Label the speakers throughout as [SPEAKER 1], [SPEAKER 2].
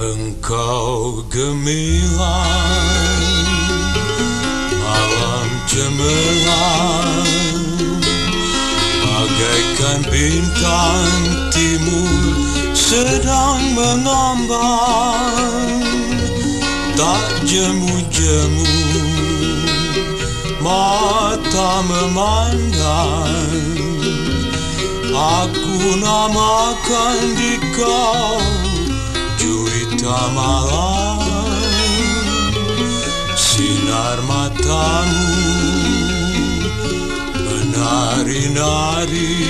[SPEAKER 1] Engkau gemilang Malam cemerlang. Bagaikan bintang timur Sedang mengambang. Tak jemu-jemu Mata memandang. Aku namakan di kau Juwita malam Sinar matamu Menari-nari.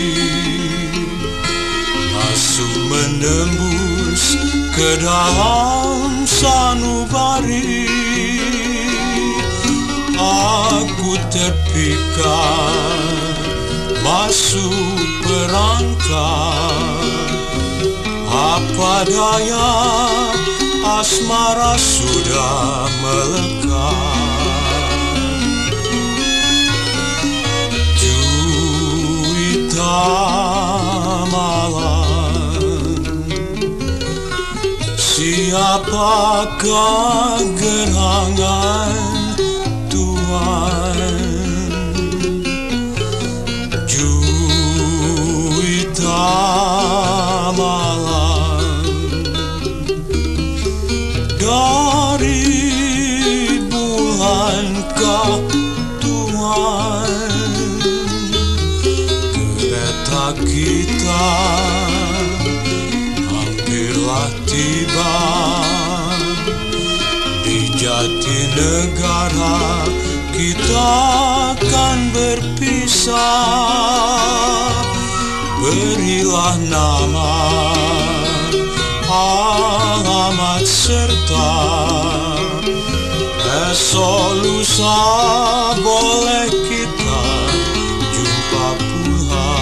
[SPEAKER 1] Masuk menembus ke dalam sanubari. Aku terpikat masuk perangkat Apa daya asmara sudah melekat? Juwita malam. Siapakah gerangan Dari bulankah Tuhan. Kereta kita hampirlah tiba Di jati negara kita akan berpisah. Berilah nama alamat serta. Esok lusa boleh kita jumpa pula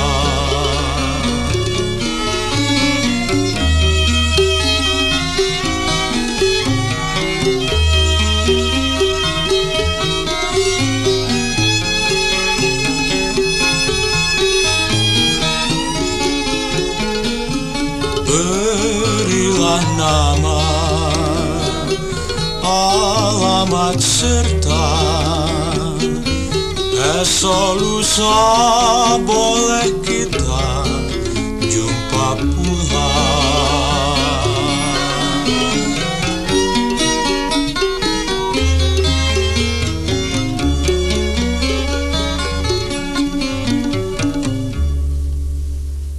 [SPEAKER 1] Berilah nama alamat serta Esok lusa boleh kita